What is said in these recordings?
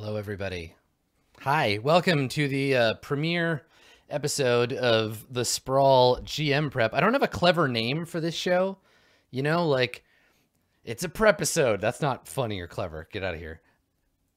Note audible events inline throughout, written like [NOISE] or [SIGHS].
Hello, everybody. Hi, welcome to the uh, premiere episode of the Sprawl GM Prep. I don't have a clever name for this show. You know, like it's a prep episode. That's not funny or clever. Get out of here.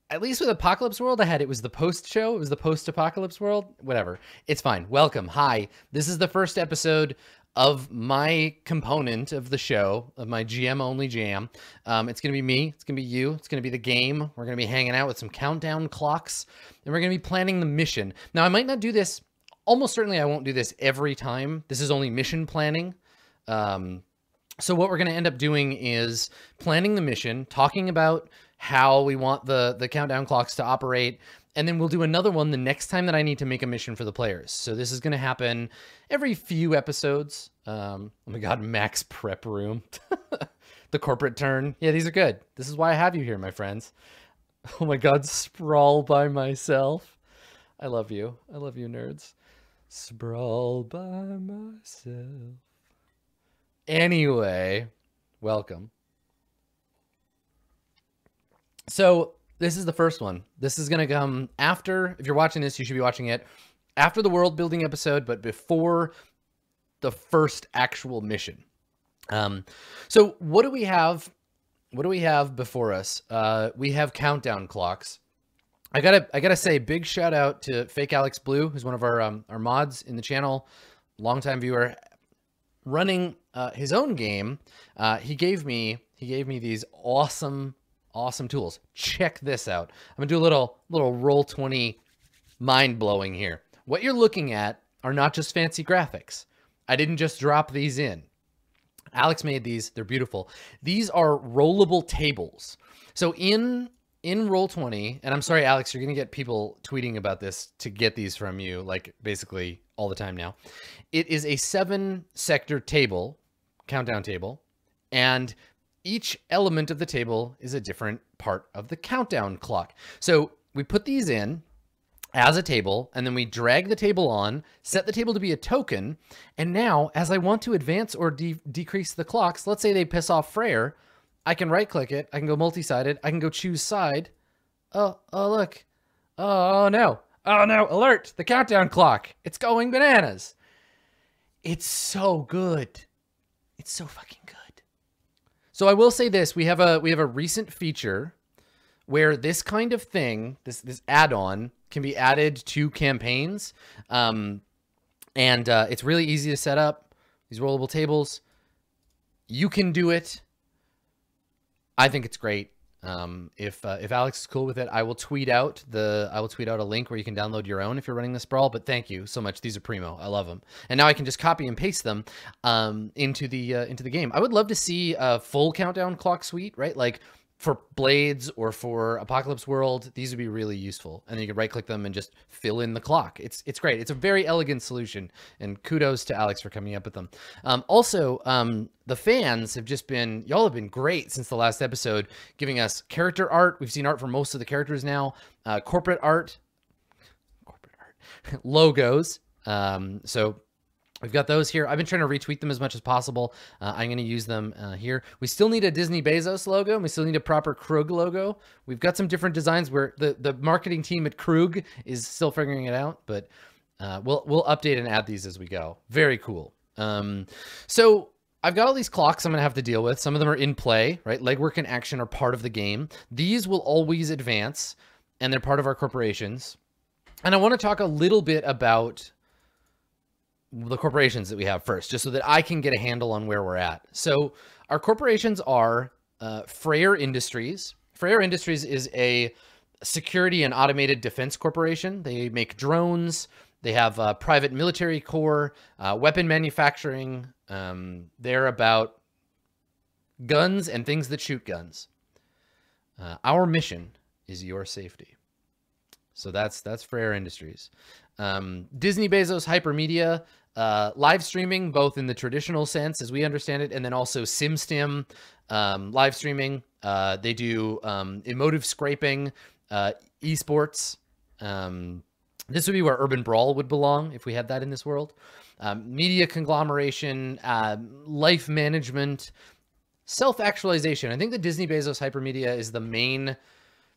At least with Apocalypse World, I had it was the post show. It was the post Apocalypse World. Whatever. It's fine. Welcome. Hi. This is the first episode of my component of the show, of my GM only jam. Um, it's going to be me. It's going to be you. It's going to be the game. We're going to be hanging out with some countdown clocks and we're going to be planning the mission. Now, I might not do this. Almost certainly, I won't do this every time. This is only mission planning. Um, so what we're going to end up doing is planning the mission, talking about how we want the, the countdown clocks to operate, and then we'll do another one the next time that I need to make a mission for the players. So this is going to happen every few episodes. Um, oh my God, Max Prep Room. [LAUGHS] the corporate turn. Yeah, these are good. This is why I have you here, my friends. [LAUGHS] Oh my God, sprawl by myself. I love you. I love you, nerds. Sprawl by myself. Anyway, welcome. So this is the first one. This is going to come after, if you're watching this, you should be watching it after the world building episode, but before the first actual mission. Um, so what do we have? What do we have before us? Uh, we have countdown clocks. I gotta, I gotta say, big shout out to Fake Alex Blue, who's one of our um, our mods in the channel, longtime viewer, running uh, his own game. Uh, he gave me, he gave me these awesome awesome tools. Check this out. I'm gonna do a little little Roll20 mind blowing here. What you're looking at are not just fancy graphics. I didn't just drop these in. Alex made these. They're beautiful. These are rollable tables. So in in Roll20, and I'm sorry, Alex, you're going to get people tweeting about this to get these from you, like basically all the time now. It is a seven sector table, countdown table, and each element of the table is a different part of the countdown clock. So we put these in as a table, and then we drag the table on, set the table to be a token, and now as I want to advance or de decrease the clocks, let's say they piss off Freyr, I can right click it, I can go multi-sided, I can go choose side. Oh, oh look. Oh, oh no. Oh no, alert, the countdown clock. It's going bananas. It's so good. It's so fucking good. So I will say this: we have a we have a recent feature where this kind of thing, this this add-on, can be added to campaigns, um, and uh, it's really easy to set up. These rollable tables, you can do it. I think it's great. Um, if uh, if Alex is cool with it, I will tweet out the I will tweet out a link where you can download your own if you're running this Sprawl. But thank you so much. These are primo. I love them. And now I can just copy and paste them um, into the uh, into the game. I would love to see a full countdown clock suite, right? Like for Blades or for Apocalypse World, these would be really useful. And then you could right click them and just fill in the clock. It's it's great. It's a very elegant solution. And kudos to Alex for coming up with them. Um, also, um, the fans have just been, y'all have been great since the last episode, giving us character art. We've seen art for most of the characters now, uh, corporate art, corporate art, [LAUGHS] logos. Um, so We've got those here. I've been trying to retweet them as much as possible. Uh, I'm going to use them uh, here. We still need a Disney Bezos logo. we still need a proper Krug logo. We've got some different designs where the, the marketing team at Krug is still figuring it out, but uh, we'll, we'll update and add these as we go. Very cool. Um, so I've got all these clocks I'm going to have to deal with. Some of them are in play, right? Legwork and action are part of the game. These will always advance, and they're part of our corporations. And I want to talk a little bit about the corporations that we have first, just so that I can get a handle on where we're at. So our corporations are uh, Freyr Industries. Freyr Industries is a security and automated defense corporation. They make drones. They have a private military corps, uh, weapon manufacturing. Um, they're about guns and things that shoot guns. Uh, our mission is your safety. So that's that's Freyr Industries. Um, Disney Bezos Hypermedia uh, live streaming, both in the traditional sense as we understand it, and then also SimStim um, live streaming. Uh, they do um, emotive scraping, uh, esports. Um, this would be where Urban Brawl would belong if we had that in this world. Um, media conglomeration, uh, life management, self-actualization. I think the Disney Bezos Hypermedia is the main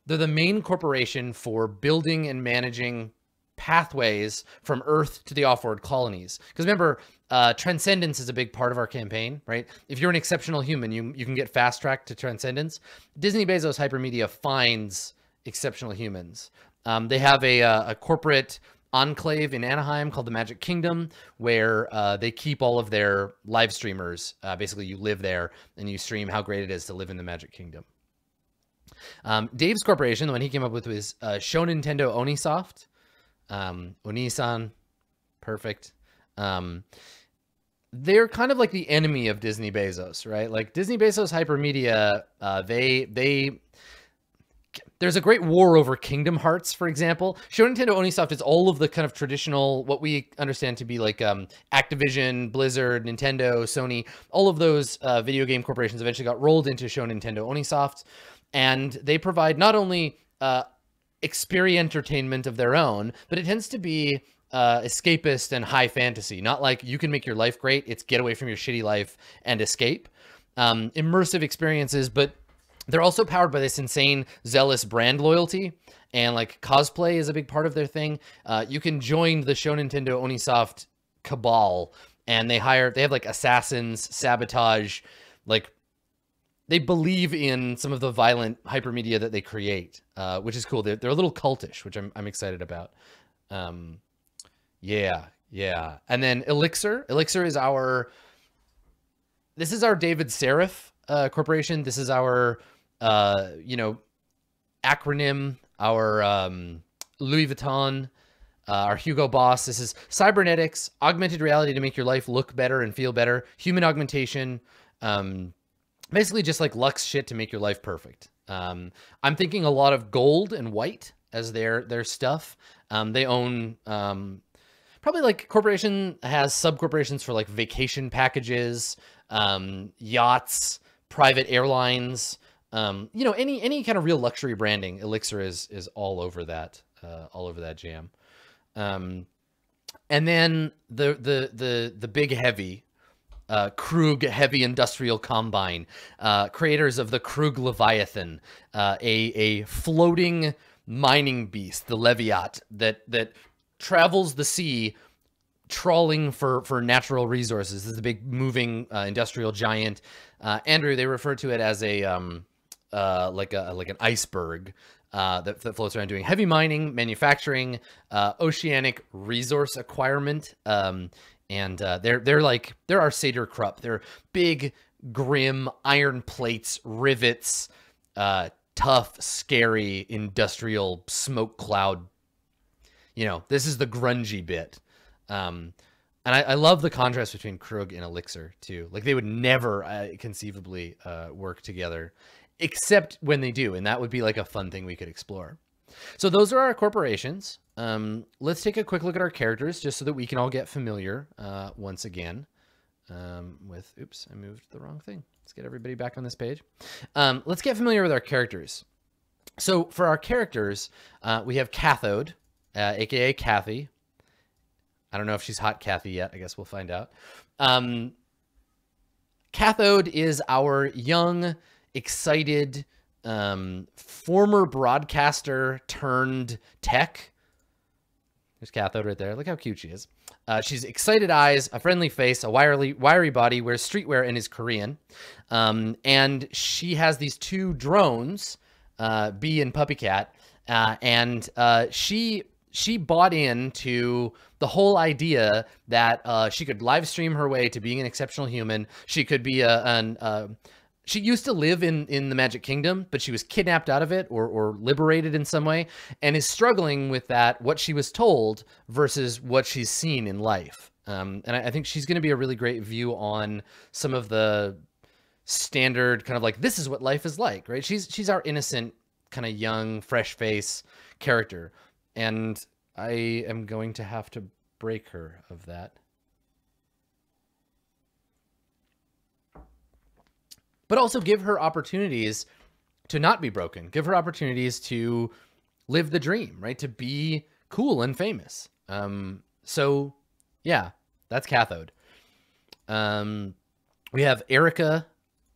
they're the main corporation for building and managing pathways from Earth to the off-world colonies. Because remember, uh, transcendence is a big part of our campaign, right? If you're an exceptional human, you you can get fast tracked to transcendence. Disney Bezos Hypermedia finds exceptional humans. Um, they have a, uh, a corporate enclave in Anaheim called the Magic Kingdom, where uh, they keep all of their live streamers. Uh, basically, you live there and you stream how great it is to live in the Magic Kingdom. Um, Dave's corporation, the one he came up with was uh, Show Nintendo Onisoft. Um, Onisan, perfect. Um, they're kind of like the enemy of Disney Bezos, right? Like Disney Bezos Hypermedia, uh, they they there's a great war over Kingdom Hearts, for example. Show Nintendo Onisoft is all of the kind of traditional, what we understand to be like um, Activision, Blizzard, Nintendo, Sony, all of those uh, video game corporations eventually got rolled into Show Nintendo Onisoft. And they provide not only uh, experience entertainment of their own, but it tends to be uh, escapist and high fantasy. Not like you can make your life great. It's get away from your shitty life and escape. Um, immersive experiences, but they're also powered by this insane zealous brand loyalty and like cosplay is a big part of their thing. Uh, you can join the Show Nintendo Onisoft cabal and they hire, they have like assassins, sabotage, like they believe in some of the violent hypermedia that they create, uh, which is cool. They're, they're a little cultish, which I'm, I'm excited about. Um, yeah, yeah. And then Elixir. Elixir is our, this is our David Sarif uh, corporation. This is our, uh, you know, acronym, our um, Louis Vuitton, uh, our Hugo Boss. This is cybernetics, augmented reality to make your life look better and feel better, human augmentation, um, basically just like Lux shit to make your life perfect. Um, I'm thinking a lot of gold and white as their their stuff. Um, they own um, probably like corporation has sub corporations for like vacation packages, um, yachts, private airlines. Um, you know, any any kind of real luxury branding. Elixir is is all over that, uh, all over that jam. Um, and then the the the the big heavy uh, Krug Heavy Industrial Combine, uh, creators of the Krug Leviathan, uh, a a floating mining beast, the Leviat that that travels the sea, trawling for for natural resources. This is a big moving uh, industrial giant. Uh, Andrew, they refer to it as a um, uh, like a like an iceberg. Uh, that, that, floats around doing heavy mining, manufacturing, uh, oceanic resource acquirement, um, and uh, they're they're like they're our Saeder-Krupp. They're big, grim iron plates, rivets, uh, tough, scary, industrial smoke cloud. You know, this is the grungy bit. Um, and I, I, love the contrast between Krug and Elixir too. Like they would never uh, conceivably uh, work together, except when they do, and that would be like a fun thing we could explore. So those are our corporations. Um, let's take a quick look at our characters just so that we can all get familiar uh, once again um, with, oops, I moved the wrong thing. Let's get everybody back on this page. Um, let's get familiar with our characters. So for our characters, uh, we have Cathode, uh, aka Kathy. I don't know if she's hot Kathy yet. I guess we'll find out. Um, Cathode is our young, excited, um, former broadcaster turned tech. There's Cathode right there. Look how cute she is. Uh, she's excited eyes, a friendly face, a wiry, wiry body, wears streetwear, and is Korean. Um, and she has these two drones, uh, Bee and Puppy Cat, uh, and uh, she she bought into the whole idea that uh, she could live stream her way to being an exceptional human. She could be a, an, uh, she used to live in in the Magic Kingdom, but she was kidnapped out of it or or liberated in some way, and is struggling with that what she was told versus what she's seen in life. Um, and I, I think she's going to be a really great view on some of the standard kind of like this is what life is like, right? She's she's our innocent kind of young, fresh face character, and I am going to have to break her of that. But also give her opportunities to not be broken. Give her opportunities to live the dream, right? To be cool and famous. Um, so yeah, that's cathode. Um, we have Erica,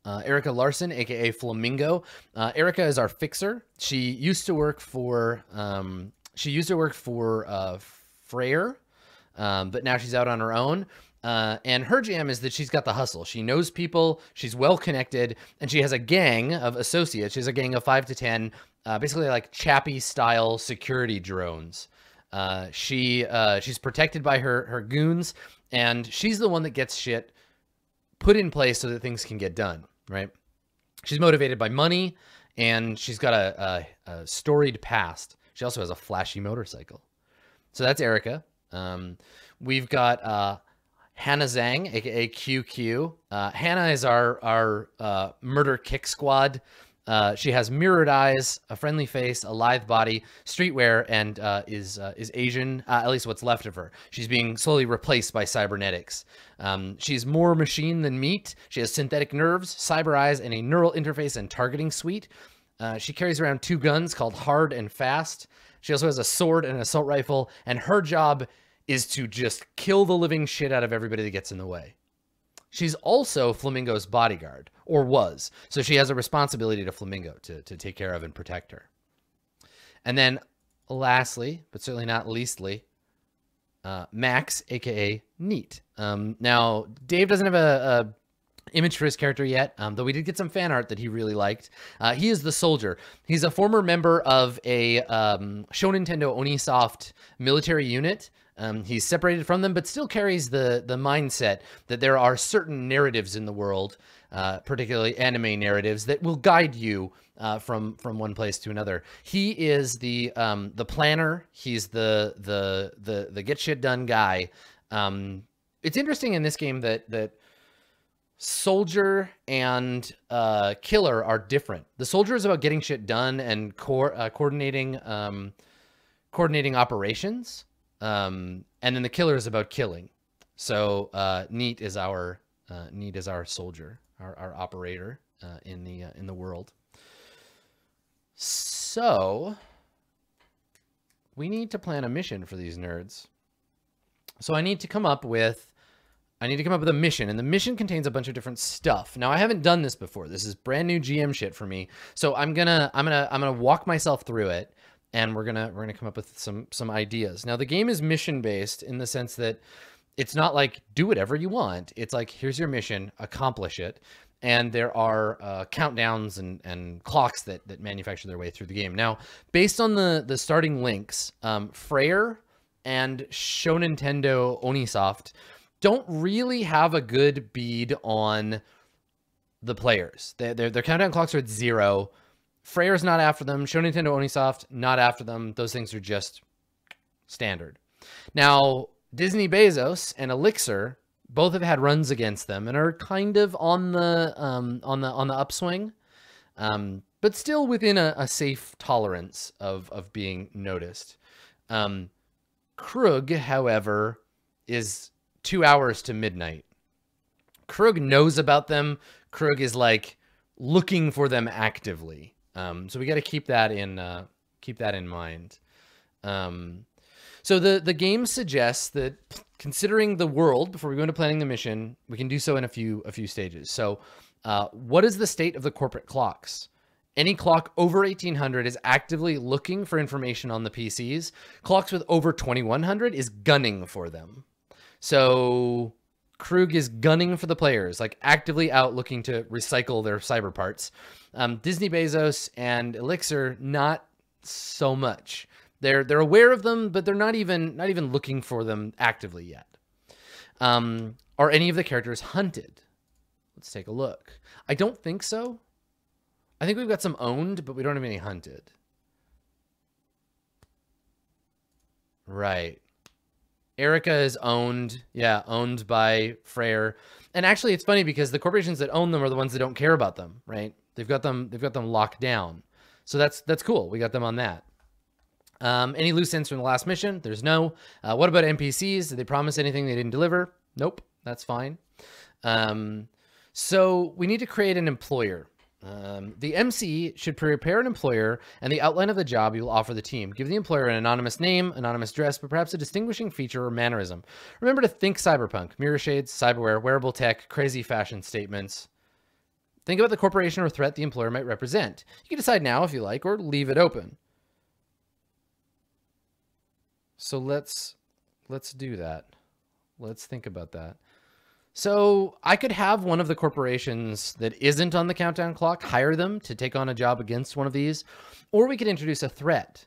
uh, Erica Larson, aka Flamingo. Uh, Erica is our fixer. She used to work for um, she used to work for uh, Freyr, um, but now she's out on her own. Uh, and her jam is that she's got the hustle. She knows people, she's well connected, and she has a gang of associates. She has a gang of five to 10, uh, basically like Chappie style security drones. Uh, she uh, she's protected by her her goons, and she's the one that gets shit put in place so that things can get done. Right? She's motivated by money, and she's got a, a, a storied past. She also has a flashy motorcycle. So that's Erica. Um, we've got uh, Hannah Zhang, aka QQ. Uh, Hannah is our our uh, murder kick squad. Uh, she has mirrored eyes, a friendly face, a lithe body, streetwear, and uh, is uh, is Asian. Uh, at least what's left of her. She's being slowly replaced by cybernetics. Um, she's more machine than meat. She has synthetic nerves, cyber eyes, and a neural interface and targeting suite. She carries around two guns called Hard and Fast. She also has a sword and an assault rifle, and her job is to just kill the living shit out of everybody that gets in the way. She's also Flamingo's bodyguard, or was. So she has a responsibility to Flamingo to, to take care of and protect her. And then lastly, but certainly not leastly, uh, Max, aka Neat. Um, now, Dave doesn't have a, a image for his character yet, um, though we did get some fan art that he really liked. Uh, he is the soldier. He's a former member of a um, Show Nintendo Onisoft military unit. Um, he's separated from them, but still carries the the mindset that there are certain narratives in the world, uh, particularly anime narratives, that will guide you uh, from from one place to another. He is the um, the planner. He's the the the the get shit done guy. Um, it's interesting in this game that that soldier and uh, killer are different. The soldier is about getting shit done and co uh, coordinating um, coordinating operations, um, and then the killer is about killing. So uh, Neat is our uh, Neat is our soldier, our, our operator uh, in the uh, in the world. So we need to plan a mission for these nerds. So I need to come up with I need to come up with a mission, and the mission contains a bunch of different stuff. Now, I haven't done this before. This is brand new GM shit for me. So I'm gonna, I'm gonna, I'm gonna walk myself through it, and we're gonna, we're gonna come up with some, some ideas. Now, the game is mission based in the sense that it's not like do whatever you want. It's like here's your mission, accomplish it, and there are uh, countdowns and and clocks that that manufacture their way through the game. Now, based on the the starting links, um, Freyr and Show Nintendo Onisoft don't really have a good bead on the players. Their, their countdown clocks are at zero. Freyr's not after them. Show Nintendo Onisoft, not after them. Those things are just standard. Now, Disney Bezos and Elixir both have had runs against them and are kind of on the um, on the on the upswing, um, but still within a, a, safe tolerance of of being noticed. Um, Krug, however, is two hours to midnight. Krug knows about them. Krug is like looking for them actively. Um, so we got to keep that in uh, keep that in mind. Um, so the the game suggests that considering the world before we go into planning the mission, we can do so in a few a few stages. So, uh, what is the state of the corporate clocks? Any clock over 1800 is actively looking for information on the PCs. Clocks with over 2100 is gunning for them. So Krug is gunning for the players, like actively out looking to recycle their cyber parts. Um, Disney Bezos and Elixir, not so much. They're they're aware of them, but they're not even not even looking for them actively yet. Um, are any of the characters hunted? Let's take a look. I don't think so. I think we've got some owned, but we don't have any hunted. Right. Erica is owned, yeah, owned by Freyr. And actually, it's funny because the corporations that own them are the ones that don't care about them, right? They've got them, they've got them locked down. So that's that's cool. We got them on that. Um, any loose ends from the last mission? There's no. Uh, what about NPCs? Did they promise anything they didn't deliver? Nope. That's fine. Um, so we need to create an employer. Um, the MC should prepare an employer and the outline of the job you will offer the team. Give the employer an anonymous name, anonymous dress, but perhaps a distinguishing feature or mannerism. Remember to think cyberpunk, mirror shades, cyberware, wearable tech, crazy fashion statements. Think about the corporation or threat the employer might represent. You can decide now if you like or leave it open. So let's let's do that. Let's think about that. So I could have one of the corporations that isn't on the countdown clock hire them to take on a job against one of these, or we could introduce a threat,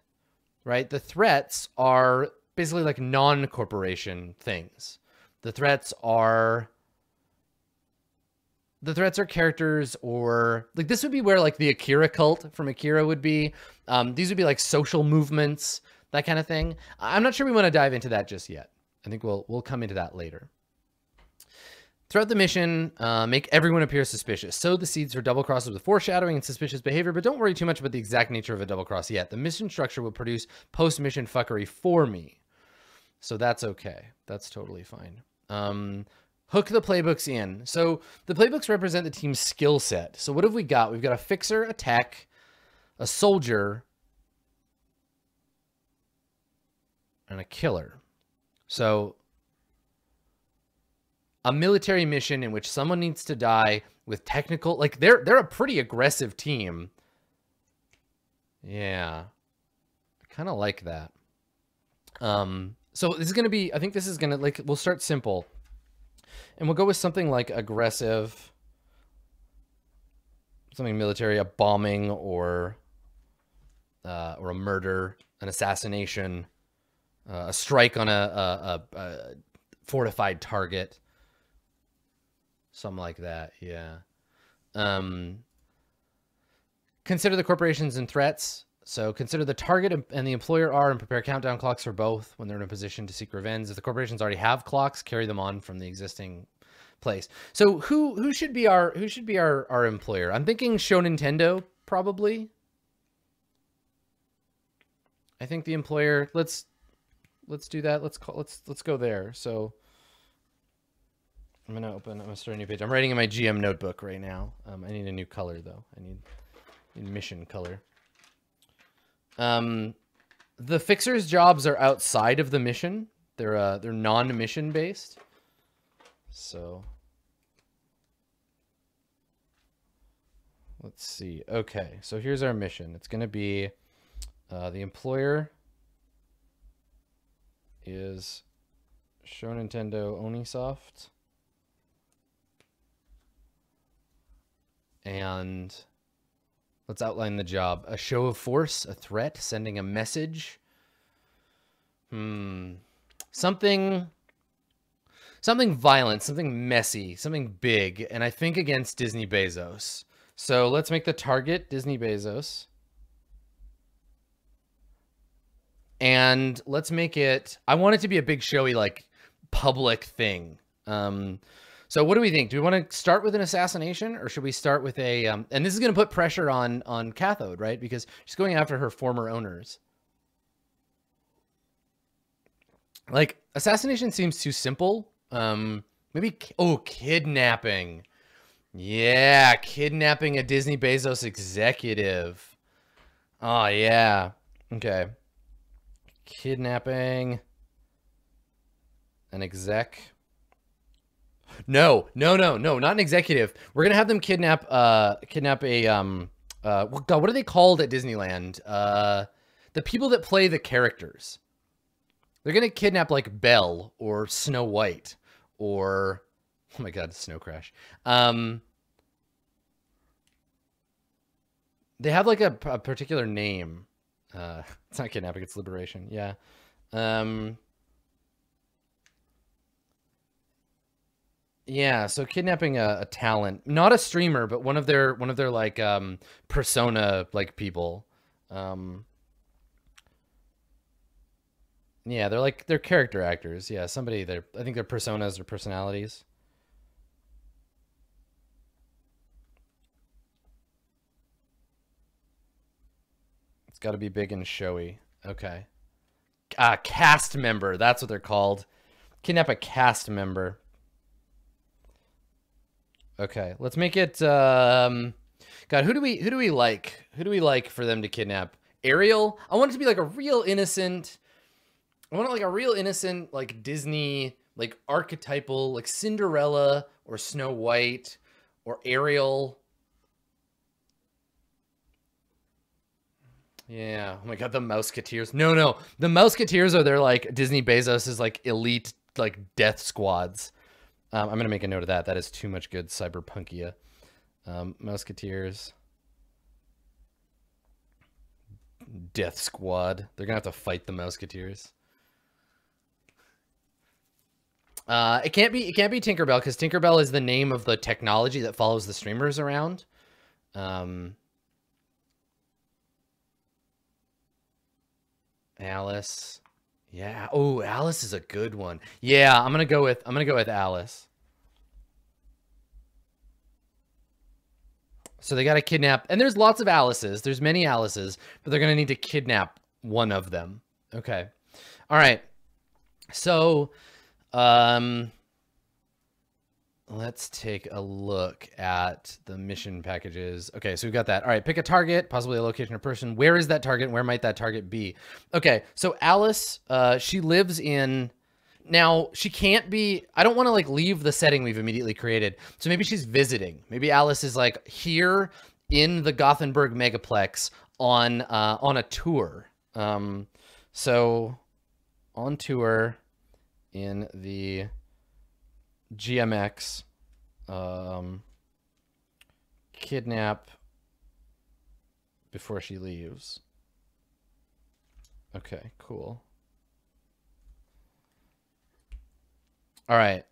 right? The threats are basically like non-corporation things. The threats are the threats are characters or like this would be where like the Akira cult from Akira would be. Um, these would be like social movements, that kind of thing. I'm not sure we want to dive into that just yet. I think we'll we'll come into that later. Throughout the mission, uh, make everyone appear suspicious. Sow the seeds for double crosses with foreshadowing and suspicious behavior, but don't worry too much about the exact nature of a double cross yet. The mission structure will produce post-mission fuckery for me. So that's okay. That's totally fine. Um, hook the playbooks in. So the playbooks represent the team's skill set. So what have we got? We've got a fixer, a tech, a soldier, and a killer. So a military mission in which someone needs to die with technical like they're they're a pretty aggressive team. Yeah. I kind of like that. Um so this is going to be I think this is going to like we'll start simple. And we'll go with something like aggressive something military, a bombing or uh, or a murder, an assassination, uh, a strike on a, a, a, fortified target, something like that. Yeah. Um, consider the corporations and threats. So consider the target and the employer are and prepare countdown clocks for both when they're in a position to seek revenge. If the corporations already have clocks, carry them on from the existing place. So who who should be our who should be our our employer? I'm thinking Show Nintendo probably. I think the employer. Let's let's do that. Let's call let's let's go there. So I'm gonna open. I'm gonna start a new page. I'm writing in my GM notebook right now. Um, I need a new color though. I need, need mission color. Um, the fixers' jobs are outside of the mission. They're uh they're non-mission based. So let's see. Okay, so here's our mission. It's going to be uh, the employer is Show Nintendo Onisoft. And let's outline the job. A show of force, a threat, sending a message. Hmm. Something something violent, something messy, something big, and I think against Disney Bezos. So let's make the target Disney Bezos. And let's make it, I want it to be a big showy, like public thing. Um, so what do we think? Do we want to start with an assassination or should we start with a, um, and this is going to put pressure on, on Cathode, right? Because she's going after her former owners. Like assassination seems too simple um, maybe oh, kidnapping. Yeah, kidnapping a Disney Bezos executive. Oh yeah. Okay. Kidnapping an exec. No, no, no, no, not an executive. We're gonna have them kidnap uh kidnap a um uh God, what are they called at Disneyland? Uh the people that play the characters. They're gonna kidnap like Belle or Snow White or oh my god, Snow Crash. Um, they have like a, a particular name. Uh, [LAUGHS] it's not kidnapping; it's liberation. Yeah. Um, yeah. So kidnapping a, a, talent, not a streamer, but one of their one of their like um, persona like people. Um, yeah, they're like they're character actors. Yeah, somebody they're I think they're personas or personalities. It's got to be big and showy. Okay. Ah, cast member. That's what they're called. Kidnap a cast member. Okay, let's make it. Um, God, who do we who do we like? Who do we like for them to kidnap? Ariel. I want it to be like a real innocent. I want it like a real innocent, like Disney, like archetypal, like Cinderella or Snow White or Ariel. Yeah. Oh my God, the Mouseketeers. No, no, the Mouseketeers are their like Disney Bezos is like elite like death squads. Um, I'm gonna make a note of that. That is too much good cyberpunkia. Um, Mouseketeers. Death Squad. They're gonna have to fight the Mouseketeers. Uh, it can't be it can't be Tinkerbell because Tinkerbell is the name of the technology that follows the streamers around. Um, Alice. Yeah. Oh, Alice is a good one. Yeah, I'm gonna go with I'm gonna go with Alice. So they got to kidnap, and there's lots of Alice's. There's many Alice's, but they're gonna need to kidnap one of them. Okay. All right. So, um, Let's take a look at the mission packages. Okay, so we've got that. All right, pick a target, possibly a location or person. Where is that target? Where might that target be? Okay, so Alice, uh, she lives in... Now, she can't be... I don't want to, like, leave the setting we've immediately created. So maybe she's visiting. Maybe Alice is, like, here in the Gothenburg Megaplex on, uh, on a tour. Um, so, on tour in the GMX, um, kidnap before she leaves. Okay, cool. All right.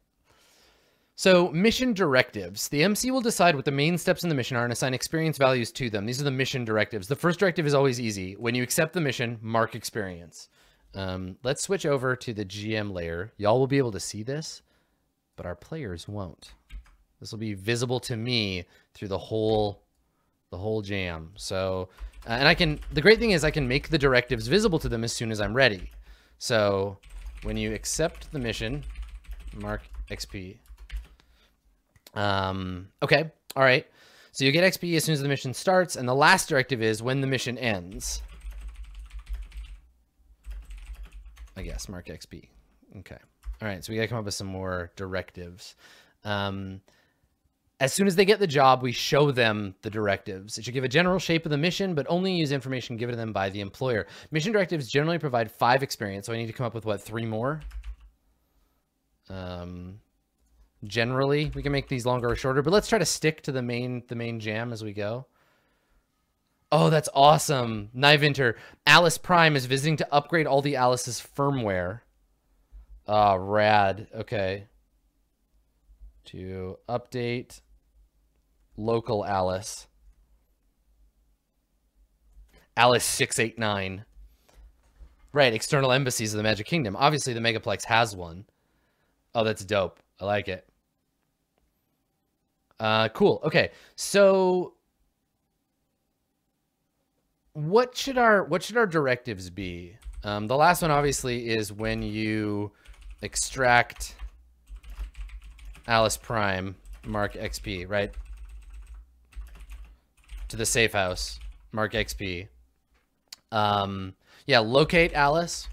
So mission directives. The MC will decide what the main steps in the mission are and assign experience values to them. These are the mission directives. The first directive is always easy. When you accept the mission, mark experience. Um, let's switch over to the GM layer. Y'all will be able to see this but our players won't. This will be visible to me through the whole the whole jam. So, uh, and I can, the great thing is I can make the directives visible to them as soon as I'm ready. So when you accept the mission, mark XP. Um, okay. All right. So you get XP as soon as the mission starts. And the last directive is when the mission ends. I guess mark XP. Okay. All right, so we got to come up with some more directives. Um, as soon as they get the job, we show them the directives. It should give a general shape of the mission, but only use information given to them by the employer. Mission directives generally provide five experience, so I need to come up with, what, three more? Um, generally, we can make these longer or shorter, but let's try to stick to the main the main jam as we go. Oh, that's awesome. Nivinter. Alice Prime is visiting to upgrade all the Alice's firmware. Ah, uh, rad. Okay. To update local Alice. Alice 689. Right, external embassies of the Magic Kingdom. Obviously, the Megaplex has one. Oh, that's dope. I like it. Uh, cool. Okay, so what should our what should our directives be? Um, the last one obviously is when you extract Alice Prime, mark XP, right? To the safe house, mark XP. Um, yeah, locate Alice.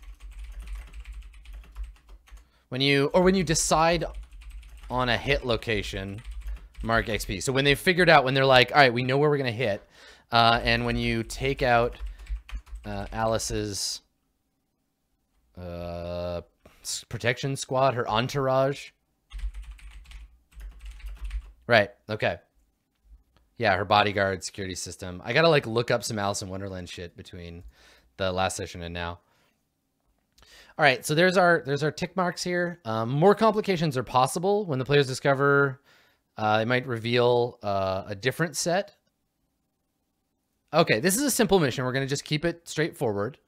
When you, or when you decide on a hit location, mark XP. So when they figured out, when they're like, all right, we know where we're going to hit. Uh, and when you take out uh, Alice's uh, protection squad, her entourage. Right. Okay. Yeah, her bodyguard security system. I gotta like look up some Alice in Wonderland shit between the last session and now. All right, so there's our there's our tick marks here. Um, more complications are possible when the players discover uh, they might reveal uh, a different set. Okay, this is a simple mission. We're gonna just keep it straightforward.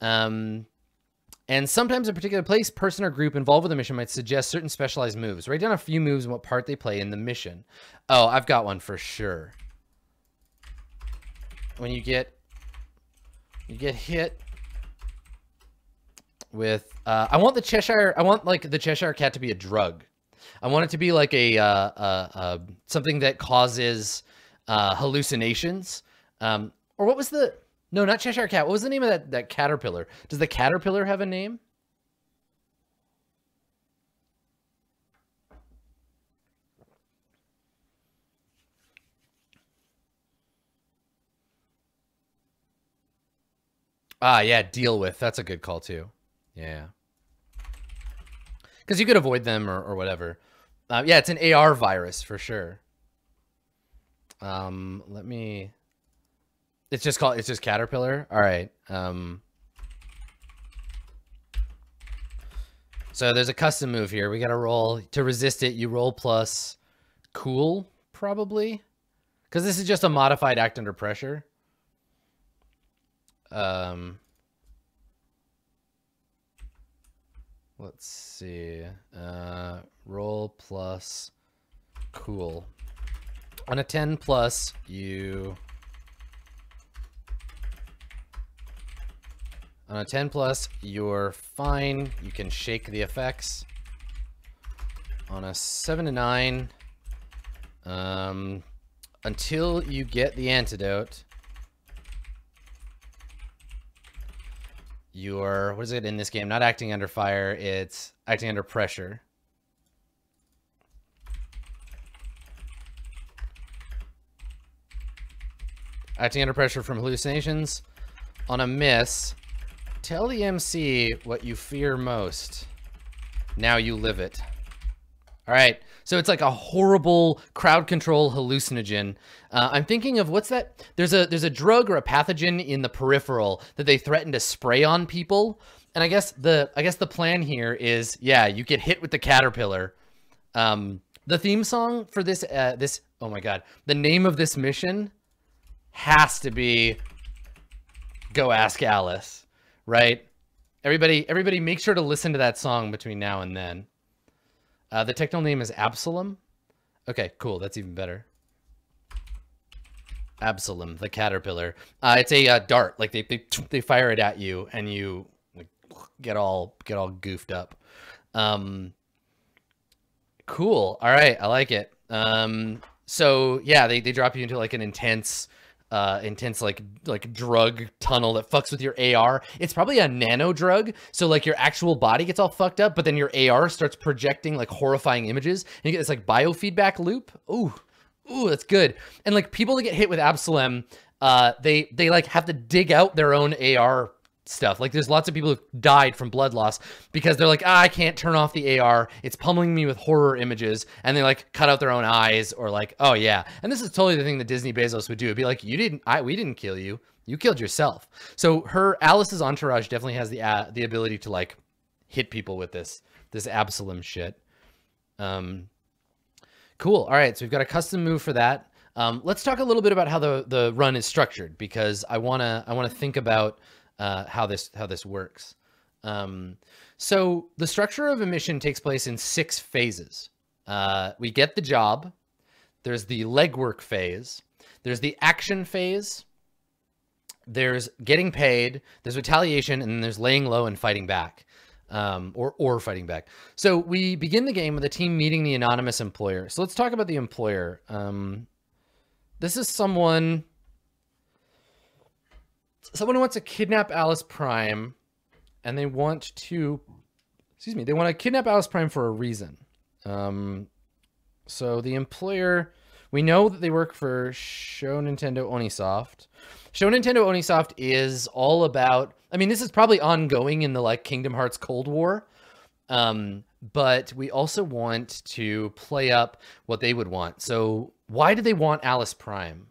Um, and sometimes a particular place, person, or group involved with the mission might suggest certain specialized moves. Write down a few moves and what part they play in the mission. Oh, I've got one for sure. When you get you get hit with uh, I want the Cheshire I want like the Cheshire cat to be a drug. I want it to be like a uh, uh, uh something that causes uh, hallucinations. Um, or what was the no, not Cheshire Cat. What was the name of that, that caterpillar? Does the caterpillar have a name? Ah, yeah, deal with. That's a good call too. Yeah. Because you could avoid them or, or whatever. Uh, yeah, it's an AR virus for sure. Um, let me. It's just called. It's just caterpillar. All right. Um. So there's a custom move here. We got to roll to resist it. You roll plus cool probably, because this is just a modified act under pressure. Um. Let's see. Uh, roll plus cool. On a 10 plus, you... On a 10 plus, you're fine. You can shake the effects. On a 7 to 9, um, until you get the antidote, you're, what is it in this game? Not acting under fire, it's acting under pressure. Acting under pressure from hallucinations. On a miss, tell the MC what you fear most. Now you live it. All right, so it's like a horrible crowd control hallucinogen. Uh, I'm thinking of what's that? There's a there's a drug or a pathogen in the peripheral that they threaten to spray on people. And I guess the I guess the plan here is yeah, you get hit with the caterpillar. Um, the theme song for this uh, this oh my god, the name of this mission has to be Go Ask Alice, right? Everybody, everybody make sure to listen to that song between now and then. Uh, the technical name is Absalom. Okay, cool. That's even better. Absalom, the caterpillar. Uh, it's a uh, dart. Like they, they they fire it at you, and you like, get all get all goofed up. Um, cool. All right, I like it. Um, so yeah, they they drop you into like an intense uh, intense like like drug tunnel that fucks with your AR. It's probably a nano drug, so like your actual body gets all fucked up, but then your AR starts projecting like horrifying images, and you get this like biofeedback loop. Ooh, ooh, that's good. And like people that get hit with Absalom, uh, they they like have to dig out their own AR stuff. Like there's lots of people who died from blood loss because they're like, ah, I can't turn off the AR. It's pummeling me with horror images. And they like cut out their own eyes or like, oh yeah. And this is totally the thing that Disney Bezos would do. It'd be like, you didn't, I, we didn't kill you. You killed yourself. So her, Alice's entourage definitely has the, uh, the ability to like hit people with this, this Absalom shit. Um, cool. All right. So we've got a custom move for that. Um, let's talk a little bit about how the, the run is structured because I want to, I want to think about, uh, how this how this works. Um, so the structure of a mission takes place in six phases. Uh, we get the job. There's the legwork phase. There's the action phase. There's getting paid. There's retaliation, and then there's laying low and fighting back, um, or or fighting back. So we begin the game with a team meeting the anonymous employer. So let's talk about the employer. Um, this is someone someone wants to kidnap Alice Prime and they want to, excuse me, they want to kidnap Alice Prime for a reason. Um, so the employer, we know that they work for Show Nintendo Onisoft. Show Nintendo Onisoft is all about, I mean, this is probably ongoing in the like Kingdom Hearts Cold War. Um, but we also want to play up what they would want. So why do they want Alice Prime?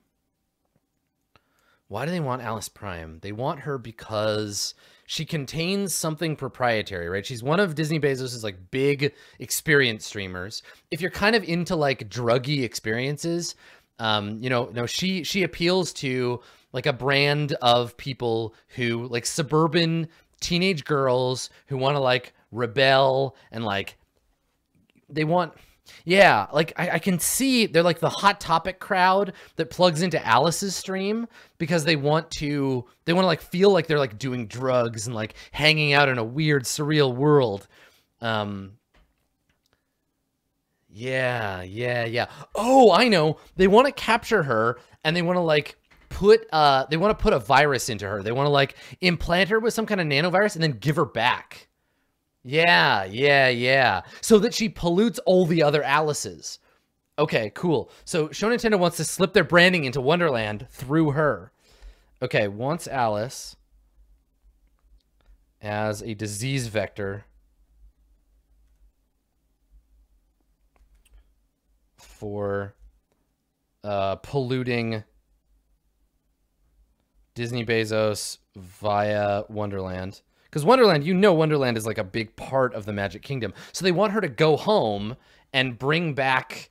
Why do they want Alice Prime? They want her because she contains something proprietary, right? She's one of Disney Bezos's like big experience streamers. If you're kind of into like druggy experiences, um, you know, no, she she appeals to like a brand of people who like suburban teenage girls who want to like rebel and like they want yeah, like I, I, can see they're like the hot topic crowd that plugs into Alice's stream because they want to they want to like feel like they're like doing drugs and like hanging out in a weird surreal world. Um Yeah, yeah, yeah. Oh, I know. They want to capture her and they want to like put uh they want to put a virus into her. They want to like implant her with some kind of nanovirus and then give her back. Yeah, yeah, yeah. So that she pollutes all the other Alice's. Okay, cool. So Show Nintendo wants to slip their branding into Wonderland through her. Okay, wants Alice. as a disease vector for uh, polluting Disney Bezos via Wonderland. Because Wonderland, you know, Wonderland is like a big part of the Magic Kingdom. So they want her to go home and bring back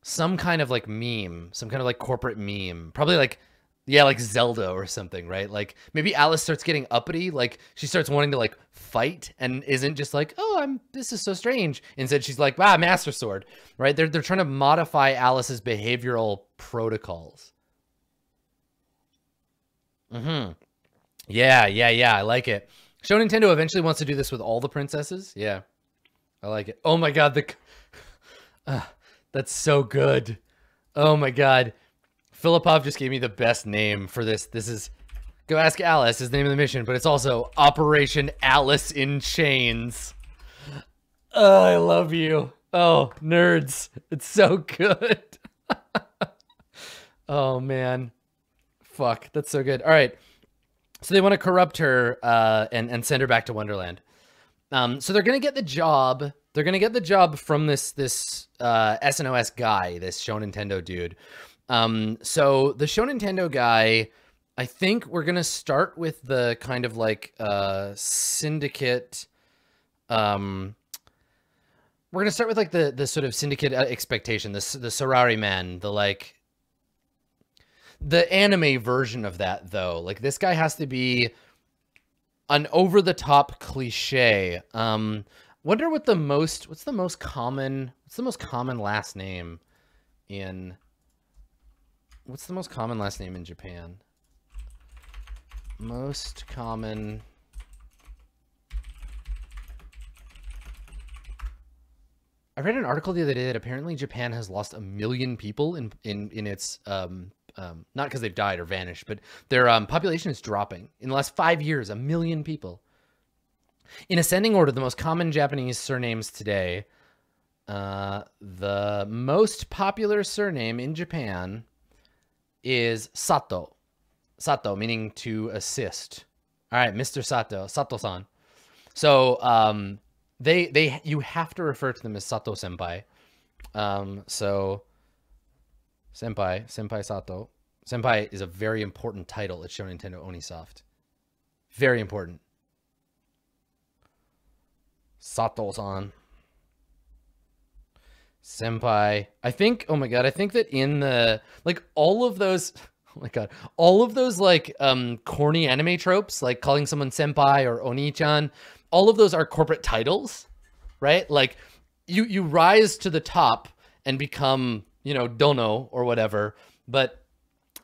some kind of like meme, some kind of like corporate meme. Probably like, yeah, like Zelda or something, right? Like maybe Alice starts getting uppity. Like she starts wanting to like fight and isn't just like, oh, I'm, this is so strange. Instead, she's like, ah, Master Sword, right? They're, they're trying to modify Alice's behavioral protocols. Mm-hmm. Yeah, yeah, yeah. I like it. Show Nintendo eventually wants to do this with all the princesses. Yeah, I like it. Oh my god, the uh, [SIGHS] that's so good. Oh my god, Filipov just gave me the best name for this. This is Go Ask Alice is the name of the mission, but it's also Operation Alice in Chains. Oh, I love you. Oh, nerds. It's so good. [LAUGHS] oh man. Fuck, that's so good. All right. So they want to corrupt her uh, and and send her back to Wonderland. Um, so they're gonna get the job. They're gonna get the job from this this uh, SNOS guy, this Show Nintendo dude. Um, so the Show Nintendo guy, I think we're gonna start with the kind of like uh, syndicate. Um, we're gonna start with like the the sort of syndicate uh, expectation, the the Sorari man, the like the anime version of that though like this guy has to be an over the top cliche. Um wonder what the most what's the most common what's the most common last name in what's the most common last name in japan? Most common I read an article the other day that apparently Japan has lost a million people in in in its um, um, not because they've died or vanished, but their um, population is dropping. In the last five years, a million people. In ascending order, the most common Japanese surnames today, uh, the most popular surname in Japan is Sato. Sato, meaning to assist. All right, Mr. Sato, Sato-san. So um, they they you have to refer to them as Sato Senpai. Um, so Senpai, Senpai Sato. Senpai is a very important title at Show Nintendo Onisoft. Very important. Sato-san. Senpai. I think, oh my god, I think that in the, like, all of those, [LAUGHS] oh my god, all of those, like, um, corny anime tropes, like calling someone senpai or oni-chan, all of those are corporate titles, right? Like, you, you rise to the top and become you know, Dono or whatever. But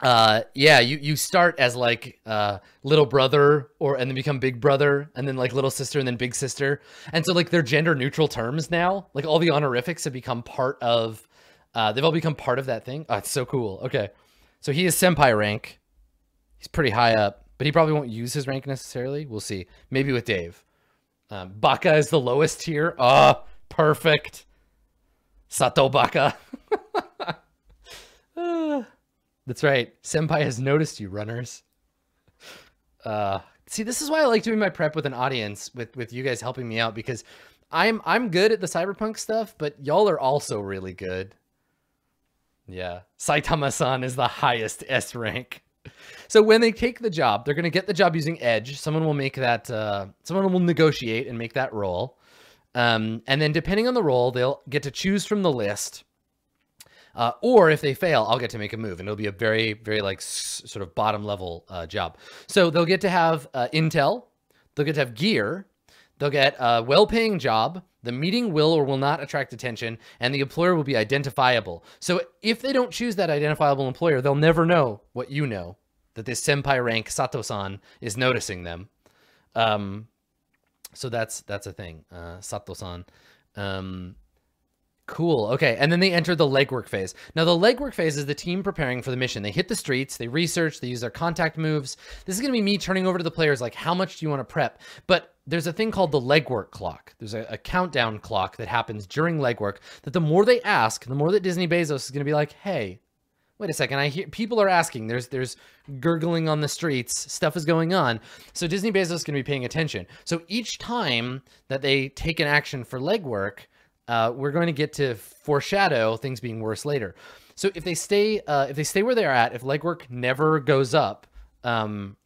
uh, yeah, you, you start as like uh, little brother or and then become big brother and then like little sister and then big sister. And so like they're gender neutral terms now. Like all the honorifics have become part of uh, they've all become part of that thing. Oh, it's so cool. Okay. So he is senpai rank. He's pretty high up, but he probably won't use his rank necessarily. We'll see. Maybe with Dave. Um, Baka is the lowest tier. Ah, perfect. Sato Baka. [LAUGHS] That's right. Senpai has noticed you, runners. Uh, see, this is why I like doing my prep with an audience, with with you guys helping me out because I'm I'm good at the cyberpunk stuff, but y'all are also really good. Yeah, Saitama-san is the highest S rank. So when they take the job, they're going to get the job using Edge. Someone will make that. Uh, someone will negotiate and make that role. Um, and then depending on the role, they'll get to choose from the list uh, or if they fail, I'll get to make a move, and it'll be a very, very like sort of bottom level uh, job. So they'll get to have uh, intel, they'll get to have gear, they'll get a well-paying job. The meeting will or will not attract attention, and the employer will be identifiable. So if they don't choose that identifiable employer, they'll never know what you know that this senpai rank Sato-san is noticing them. Um, so that's that's a thing, uh, Sato-san. Um, Cool. Okay. And then they enter the legwork phase. Now, the legwork phase is the team preparing for the mission. They hit the streets, they research, they use their contact moves. This is going to be me turning over to the players, like, how much do you want to prep? But there's a thing called the legwork clock. There's a, a countdown clock that happens during legwork that the more they ask, the more that Disney Bezos is going to be like, hey, wait a second, I hear people are asking. There's there's gurgling on the streets. Stuff is going on. So Disney Bezos is going to be paying attention. So each time that they take an action for legwork, uh, we're going to get to foreshadow things being worse later. So if they stay uh, if they stay where they're at, if legwork never goes up, um,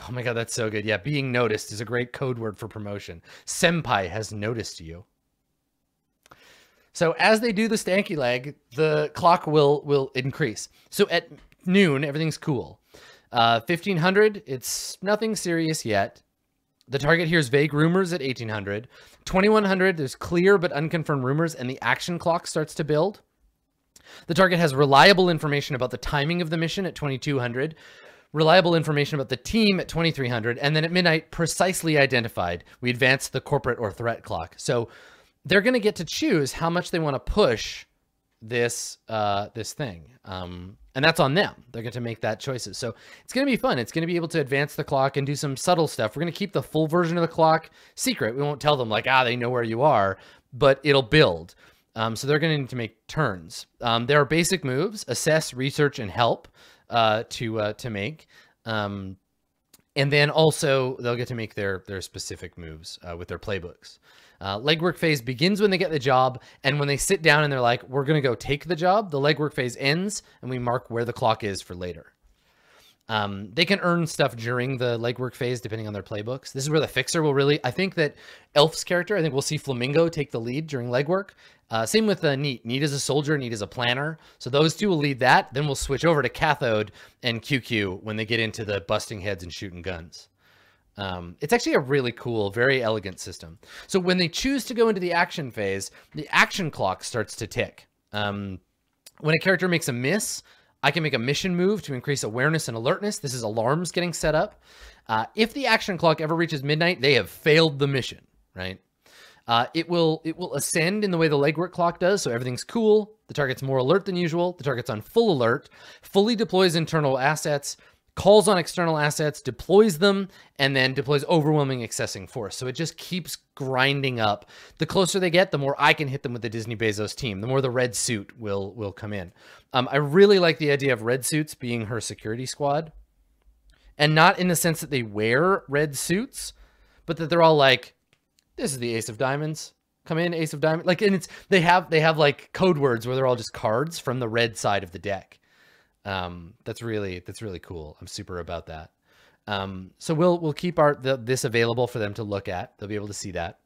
oh my god, that's so good. Yeah, being noticed is a great code word for promotion. Senpai has noticed you. So as they do the stanky leg, the clock will will increase. So at noon, everything's cool. Uh, 1500, it's nothing serious yet. The target hears vague rumors at 1800. 2100, there's clear but unconfirmed rumors, and the action clock starts to build. The target has reliable information about the timing of the mission at 2200, reliable information about the team at 2300, and then at midnight, precisely identified. We advance the corporate or threat clock. So they're going to get to choose how much they want to push this uh, this thing. Um, and that's on them. They're going to make that choices. So it's going to be fun. It's going to be able to advance the clock and do some subtle stuff. We're going to keep the full version of the clock secret. We won't tell them like, ah, they know where you are, but it'll build. Um, so they're going to need to make turns. Um, there are basic moves, assess, research, and help uh, to uh, to make. Um, and then also they'll get to make their their specific moves uh, with their playbooks. Uh, legwork phase begins when they get the job, and when they sit down and they're like, "We're gonna go take the job," the legwork phase ends, and we mark where the clock is for later. Um, they can earn stuff during the legwork phase depending on their playbooks. This is where the fixer will really. I think that Elf's character. I think we'll see Flamingo take the lead during legwork. Uh, same with uh, Neat. Neat is a soldier. Neat is a planner. So those two will lead that. Then we'll switch over to Cathode and QQ when they get into the busting heads and shooting guns. Um, it's actually a really cool, very elegant system. So when they choose to go into the action phase, the action clock starts to tick. Um, when a character makes a miss, I can make a mission move to increase awareness and alertness. This is alarms getting set up. Uh, if the action clock ever reaches midnight, they have failed the mission, right? Uh, it will it will ascend in the way the legwork clock does, so everything's cool. The target's more alert than usual. The target's on full alert, fully deploys internal assets, calls on external assets, deploys them, and then deploys overwhelming accessing force. So it just keeps grinding up. The closer they get, the more I can hit them with the Disney Bezos team, the more the red suit will will come in. Um, I really like the idea of red suits being her security squad. And not in the sense that they wear red suits, but that they're all like, this is the ace of diamonds. Come in, ace of diamonds. Like, and it's, they have, they have like code words where they're all just cards from the red side of the deck. Um, that's really that's really cool. I'm super about that. Um, so we'll we'll keep our the, this available for them to look at. They'll be able to see that.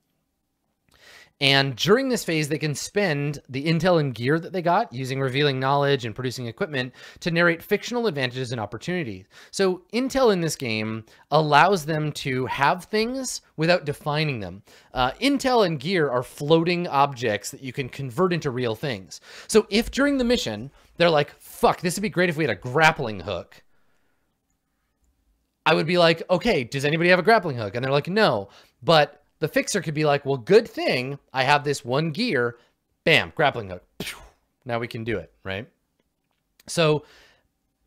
And during this phase, they can spend the intel and gear that they got using revealing knowledge and producing equipment to narrate fictional advantages and opportunities. So intel in this game allows them to have things without defining them. Uh, intel and gear are floating objects that you can convert into real things. So if during the mission, they're like, fuck, this would be great if we had a grappling hook. I would be like, okay, does anybody have a grappling hook? And they're like, no. But the fixer could be like, well, good thing I have this one gear. Bam, grappling hook. Now we can do it, right? So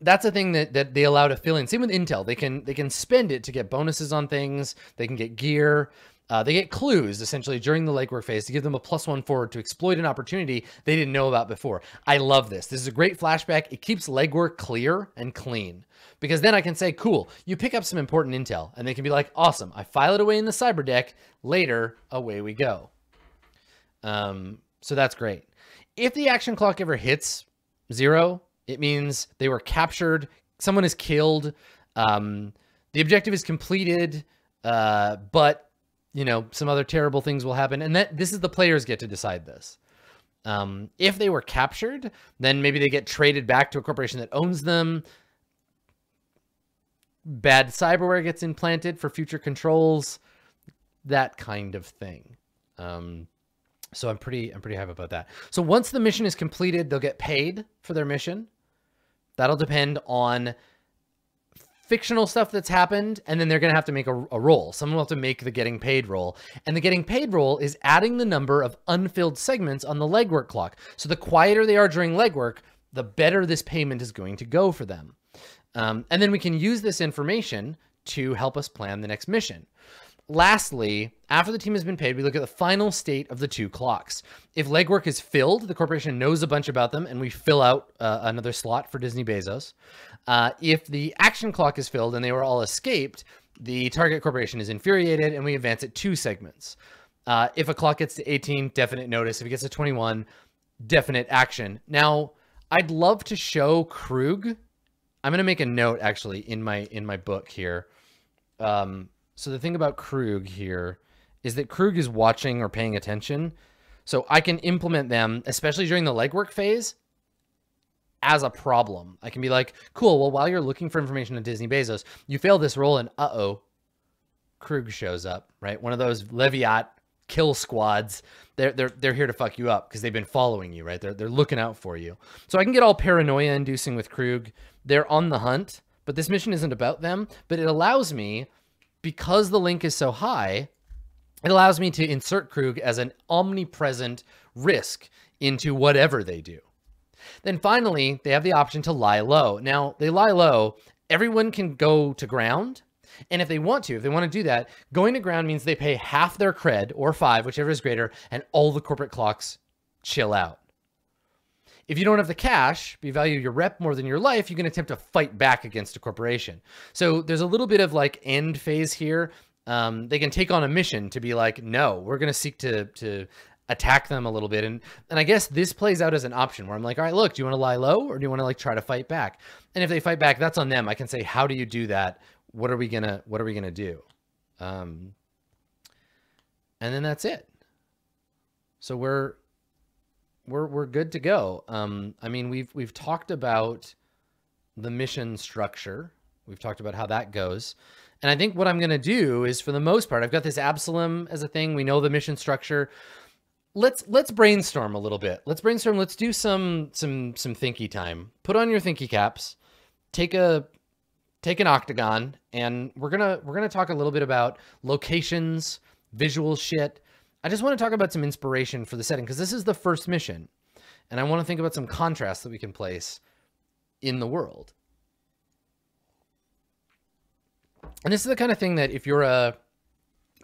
that's a thing that, that they allow to fill in. Same with Intel. They can they can spend it to get bonuses on things. They can get gear. Uh, they get clues essentially during the legwork phase to give them a plus one forward to exploit an opportunity they didn't know about before. I love this. This is a great flashback. It keeps legwork clear and clean because then I can say, cool, you pick up some important intel and they can be like, awesome. I file it away in the cyber deck. Later, away we go. Um, so that's great. If the action clock ever hits zero, it means they were captured. Someone is killed. Um, the objective is completed, uh, but you know, some other terrible things will happen. And that this is the players get to decide this. Um, if they were captured, then maybe they get traded back to a corporation that owns them. Bad cyberware gets implanted for future controls, that kind of thing. Um, so I'm pretty, I'm pretty happy about that. So once the mission is completed, they'll get paid for their mission. That'll depend on fictional stuff that's happened, and then they're going to have to make a, a roll. Someone will have to make the getting paid roll. And the getting paid roll is adding the number of unfilled segments on the legwork clock. So the quieter they are during legwork, the better this payment is going to go for them. Um, and then we can use this information to help us plan the next mission. Lastly, after the team has been paid, we look at the final state of the two clocks. If legwork is filled, the corporation knows a bunch about them, and we fill out uh, another slot for Disney Bezos. Uh, if the action clock is filled and they were all escaped, the target corporation is infuriated, and we advance it two segments. Uh, if a clock gets to 18, definite notice. If it gets to 21, definite action. Now, I'd love to show Krug. I'm going to make a note actually in my in my book here. Um, so the thing about Krug here is that Krug is watching or paying attention. So I can implement them, especially during the legwork phase, as a problem. I can be like, cool, well, while you're looking for information on Disney Bezos, you fail this role, and uh-oh, Krug shows up, right? One of those Leviat kill squads. They're, they're, they're here to fuck you up because they've been following you, right? They're, they're looking out for you. So I can get all paranoia inducing with Krug. They're on the hunt, but this mission isn't about them, but it allows me because the link is so high, it allows me to insert Krug as an omnipresent risk into whatever they do. Then finally, they have the option to lie low. Now, they lie low. Everyone can go to ground. And if they want to, if they want to do that, going to ground means they pay half their cred or five, whichever is greater, and all the corporate clocks chill out. If you don't have the cash, but you value your rep more than your life, you can attempt to fight back against a corporation. So there's a little bit of like end phase here. Um, they can take on a mission to be like, no, we're going to seek to to attack them a little bit. And and I guess this plays out as an option where I'm like, all right, look, do you want to lie low or do you want to like try to fight back? And if they fight back, that's on them. I can say, how do you do that? What are we gonna What are we gonna do? Um, and then that's it. So we're we're we're good to go. Um, I mean, we've we've talked about the mission structure. We've talked about how that goes. And I think what I'm going to do is for the most part, I've got this Absalom as a thing. We know the mission structure. Let's let's brainstorm a little bit. Let's brainstorm. Let's do some some some thinky time. Put on your thinky caps. Take a take an octagon and we're going to we're going to talk a little bit about locations, visual shit, I just want to talk about some inspiration for the setting because this is the first mission. And I want to think about some contrasts that we can place in the world. And this is the kind of thing that if you're a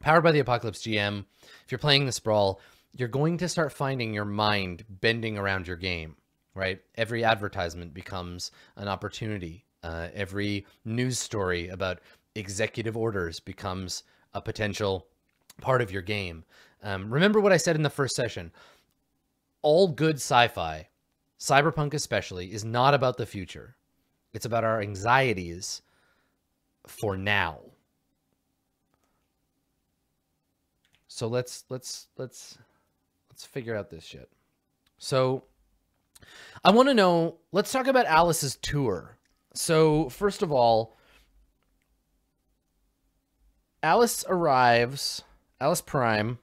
Powered by the Apocalypse GM, if you're playing the Sprawl, you're going to start finding your mind bending around your game, right? Every advertisement becomes an opportunity. Uh, every news story about executive orders becomes a potential part of your game. Um, remember what I said in the first session. All good sci-fi, cyberpunk especially, is not about the future. It's about our anxieties for now. So let's let's let's let's figure out this shit. So I want to know, let's talk about Alice's tour. So first of all, Alice arrives, Alice Prime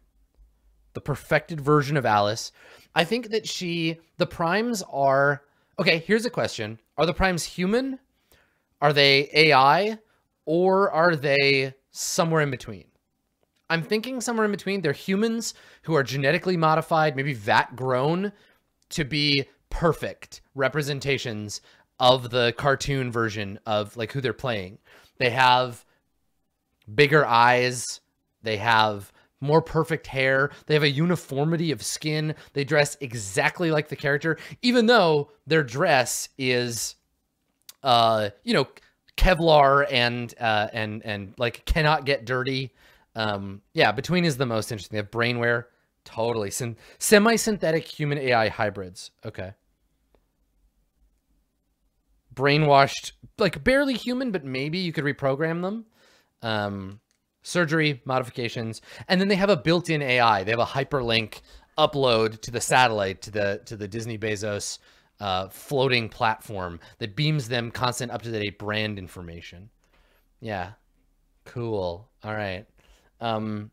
the perfected version of Alice. I think that she, the primes are, okay, here's a question. Are the primes human? Are they AI? Or are they somewhere in between? I'm thinking somewhere in between. They're humans who are genetically modified, maybe vat grown to be perfect representations of the cartoon version of like who they're playing. They have bigger eyes. They have more perfect hair. They have a uniformity of skin. They dress exactly like the character, even though their dress is, uh, you know, Kevlar and uh, and and like cannot get dirty. Um, yeah, between is the most interesting. They have brainware, totally Syn semi-synthetic human AI hybrids. Okay. Brainwashed, like barely human, but maybe you could reprogram them. Um, surgery modifications, and then they have a built-in AI. They have a hyperlink upload to the satellite to the to the Disney Bezos uh, floating platform that beams them constant up to date brand information. Yeah, cool. All right. Um,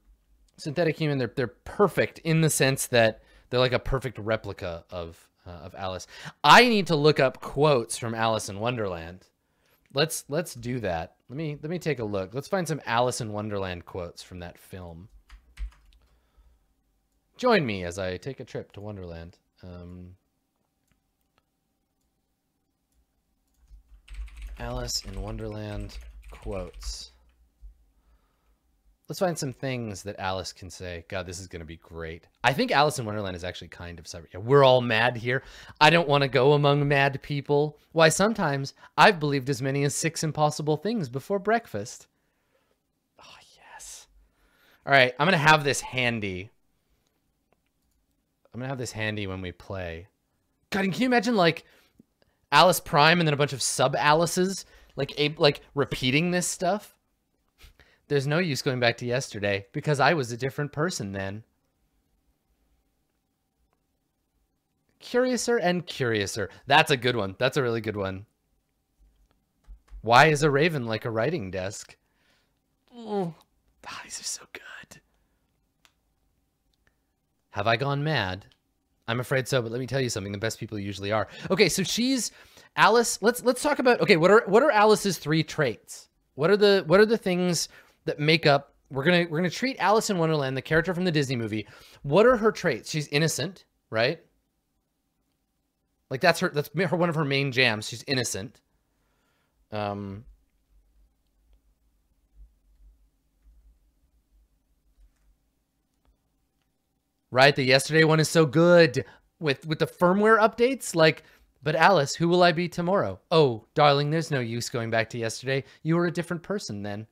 synthetic human, they're they're perfect in the sense that they're like a perfect replica of uh, of Alice. I need to look up quotes from Alice in Wonderland. Let's let's do that. Let me let me take a look. Let's find some Alice in Wonderland quotes from that film. Join me as I take a trip to Wonderland. Um, Alice in Wonderland quotes. Let's find some things that Alice can say. God, this is going to be great. I think Alice in Wonderland is actually kind of cyber. Yeah, we're all mad here. I don't want to go among mad people. Why, sometimes I've believed as many as six impossible things before breakfast. Oh, yes. All right, I'm going to have this handy. I'm going to have this handy when we play. God, can you imagine, like, Alice Prime and then a bunch of sub-Alices, like, like repeating this stuff? There's no use going back to yesterday because I was a different person then. Curiouser and curiouser. That's a good one. That's a really good one. Why is a raven like a writing desk? Oh, these are so good. Have I gone mad? I'm afraid so, but let me tell you something. The best people usually are. Okay, so she's Alice. Let's let's talk about okay, what are what are Alice's three traits? What are the what are the things that make up we're gonna we're gonna treat Alice in Wonderland, the character from the Disney movie. What are her traits? She's innocent, right? Like that's her that's her one of her main jams. She's innocent. Um Right, the yesterday one is so good with with the firmware updates like but Alice, who will I be tomorrow? Oh, darling, there's no use going back to yesterday. You were a different person then.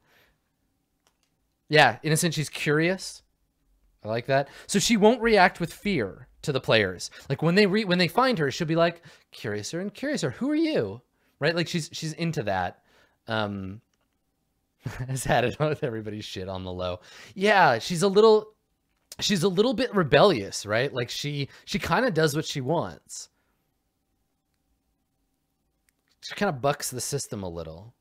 Yeah, innocent. She's curious. I like that. So she won't react with fear to the players. Like when they re when they find her, she'll be like curiouser and curiouser. Who are you? Right? Like she's she's into that. Um, [LAUGHS] has had it with everybody's shit on the low. Yeah, she's a little she's a little bit rebellious, right? Like she she kind of does what she wants. She kind of bucks the system a little.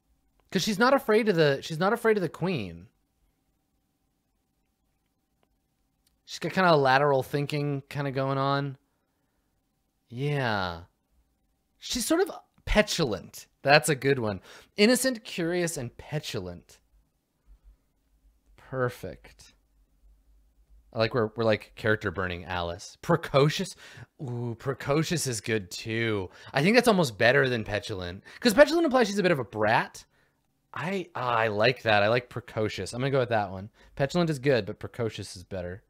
Cuz she's not afraid of the she's not afraid of the queen. She's got kind of lateral thinking kind of going on. Yeah. She's sort of petulant. That's a good one. Innocent, curious, and petulant. Perfect. I like we're, we're like character burning Alice. Precocious. Ooh, precocious is good too. I think that's almost better than petulant. Because petulant implies she's a bit of a brat. I I like that. I like precocious. I'm going to go with that one. Petulant is good, but precocious is better.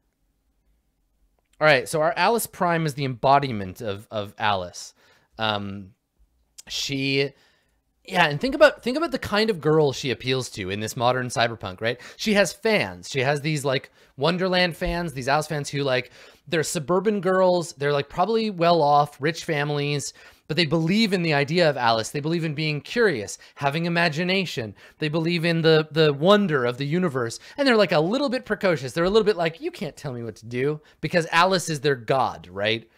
All right, so our Alice Prime is the embodiment of of Alice. Um, she, yeah, and think about think about the kind of girl she appeals to in this modern cyberpunk, right? She has fans. She has these like Wonderland fans, these Alice fans who like they're suburban girls. They're like probably well off, rich families but they believe in the idea of Alice. They believe in being curious, having imagination. They believe in the the wonder of the universe, and they're like a little bit precocious. They're a little bit like, you can't tell me what to do because Alice is their god, right?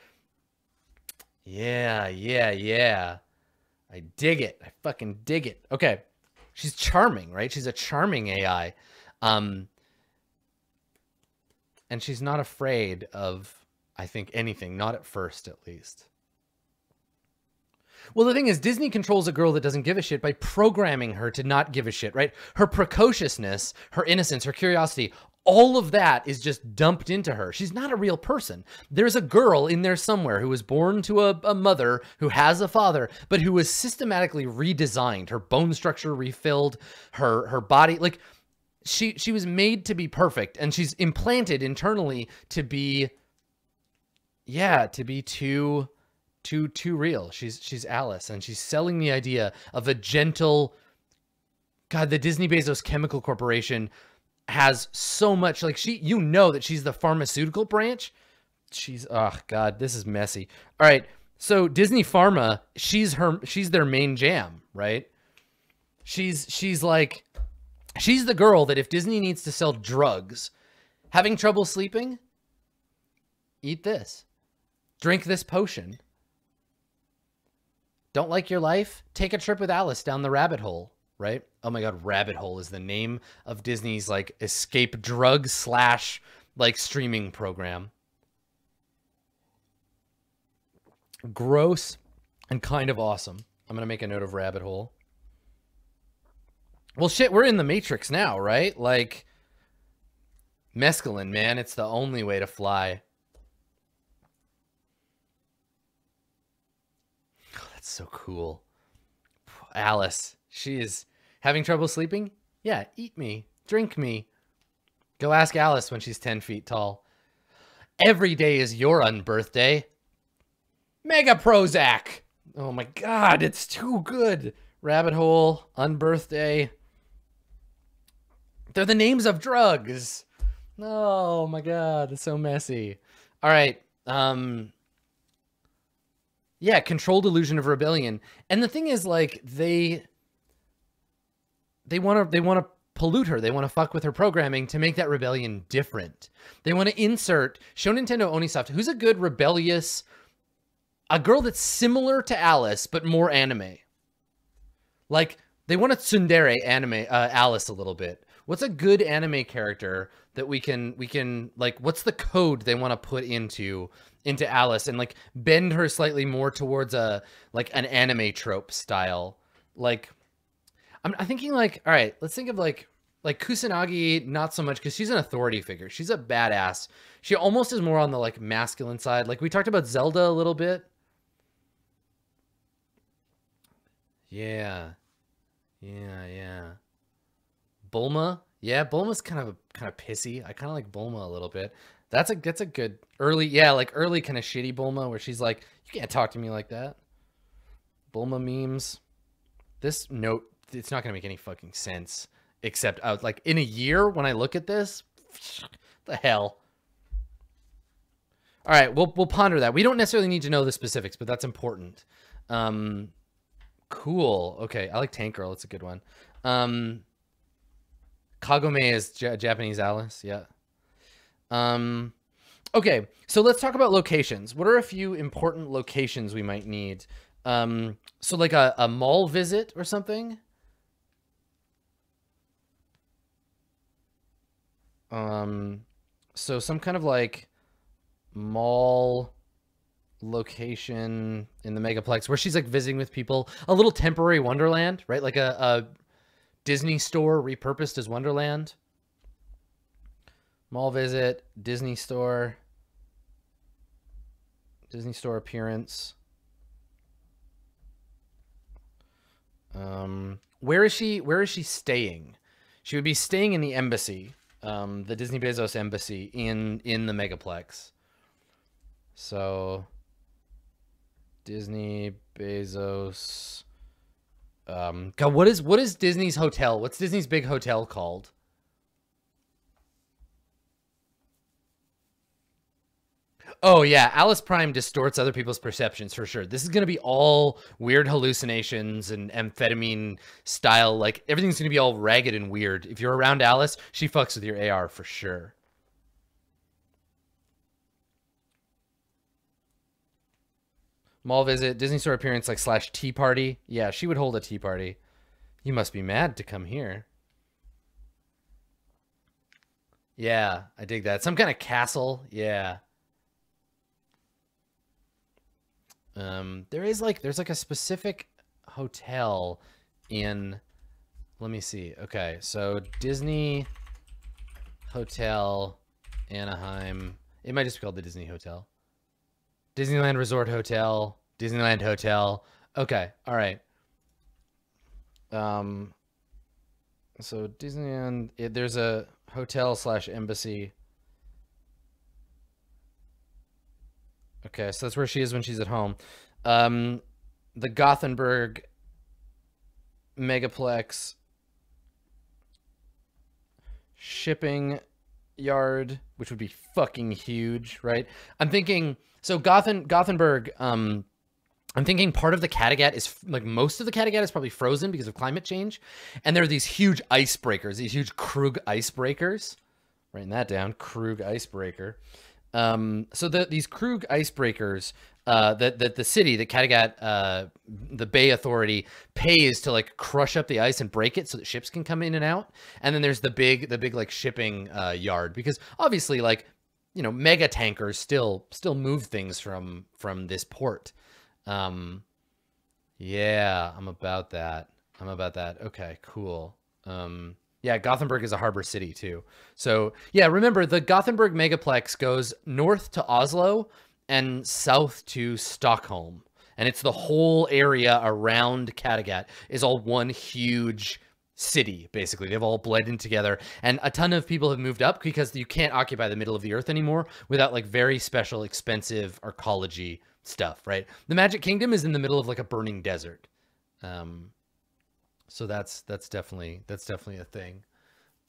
Yeah, yeah, yeah. I dig it. I fucking dig it. Okay. She's charming, right? She's a charming AI. Um and she's not afraid of I think anything, not at first at least. Well, the thing is, Disney controls a girl that doesn't give a shit by programming her to not give a shit, right? Her precociousness, her innocence, her curiosity, all of that is just dumped into her. She's not a real person. There's a girl in there somewhere who was born to a, a, mother who has a father, but who was systematically redesigned, her bone structure refilled, her her body like she she was made to be perfect and she's implanted internally to be yeah, to be too too too real. She's she's Alice and she's selling the idea of a gentle God, the Disney Bezos Chemical Corporation has so much like she you know that she's the pharmaceutical branch. She's oh god, this is messy. All right. So Disney Pharma, she's her she's their main jam, right? She's she's like she's the girl that if Disney needs to sell drugs, having trouble sleeping, eat this. Drink this potion don't like your life? Take a trip with Alice down the rabbit hole, right? Oh my god, Rabbit Hole is the name of Disney's like escape drug slash like streaming program. Gross and kind of awesome. I'm gonna make a note of Rabbit Hole. Well, shit, we're in the Matrix now, right? Like, mescaline, man, it's the only way to fly. That's so cool. Alice, she is having trouble sleeping? Yeah, eat me, drink me. Go ask Alice when she's 10 feet tall. Every day is your unbirthday. Mega Prozac. Oh my god, it's too good. Rabbit hole, unbirthday. They're the names of drugs. Oh my god, it's so messy. All right. Um Yeah, controlled illusion of rebellion. And the thing is like they they want to they want to pollute her. They want to fuck with her programming to make that rebellion different. They want to insert show Nintendo Onisoft, who's a good rebellious a girl that's similar to Alice but more anime. Like they want to tsundere anime uh, Alice a little bit. What's a good anime character that we can we can like what's the code they want to put into into Alice and like bend her slightly more towards a like an anime trope style. Like I'm, I'm thinking like all right, let's think of like like Kusanagi not so much cuz she's an authority figure. She's a badass. She almost is more on the like masculine side. Like we talked about Zelda a little bit. Yeah. Yeah, yeah. Bulma? Yeah, Bulma's kind of kind of pissy. I kind of like Bulma a little bit. That's a that's a good early yeah, like early kind of shitty Bulma where she's like, "You can't talk to me like that." Bulma memes. This note it's not going to make any fucking sense except was like in a year when I look at this, [LAUGHS] the hell. All right, we'll we'll ponder that. We don't necessarily need to know the specifics, but that's important. Um Cool. Okay, I like Tank Girl. It's a good one. Um, Kagome is J Japanese Alice. Yeah. Um, okay, so let's talk about locations. What are a few important locations we might need? Um, so like a, a mall visit or something? Um, so some kind of like mall location in the megaplex where she's like visiting with people a little temporary wonderland right like a, a disney store repurposed as wonderland mall visit disney store disney store appearance um where is she where is she staying she would be staying in the embassy um the disney bezos embassy in in the megaplex so Disney, Bezos. Um, God, what is what is Disney's hotel? What's Disney's big hotel called? Oh yeah, Alice Prime distorts other people's perceptions for sure. This is gonna be all weird hallucinations and amphetamine style. Like everything's gonna be all ragged and weird. If you're around Alice, she fucks with your AR for sure. Mall visit, Disney store appearance, like slash tea party. Yeah, she would hold a tea party. You must be mad to come here. Yeah, I dig that. Some kind of castle. Yeah. Um, there is like, there's like a specific hotel in, let me see. Okay, so Disney Hotel Anaheim. It might just be called the Disney Hotel. Disneyland Resort Hotel, Disneyland Hotel. Okay, all right. Um, so Disneyland, it, there's a hotel slash embassy. Okay, so that's where she is when she's at home. Um, the Gothenburg Megaplex shipping yard, which would be fucking huge, right? I'm thinking so Gothen Gothenburg. Um, I'm thinking part of the Kattegat is like most of the Kattegat is probably frozen because of climate change, and there are these huge icebreakers, these huge Krug icebreakers. Writing that down, Krug icebreaker. Um, so the, these Krug icebreakers uh, that that the city, the Kattegat, uh, the Bay Authority pays to like crush up the ice and break it so that ships can come in and out. And then there's the big the big like shipping uh, yard because obviously like you know, mega tankers still still move things from from this port. Um, yeah, I'm about that. I'm about that. Okay, cool. Um, yeah, Gothenburg is a harbor city too. So yeah, remember the Gothenburg megaplex goes north to Oslo and south to Stockholm, and it's the whole area around Kattegat is all one huge city basically. They've all bled in together. And a ton of people have moved up because you can't occupy the middle of the earth anymore without like very special expensive arcology stuff right? The magic kingdom is in the middle of like a burning desert. Um so that's that's definitely that's definitely a thing